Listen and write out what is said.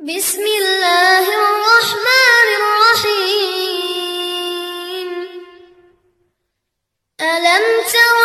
بسم الله الرحمن الرحيم. ألم تر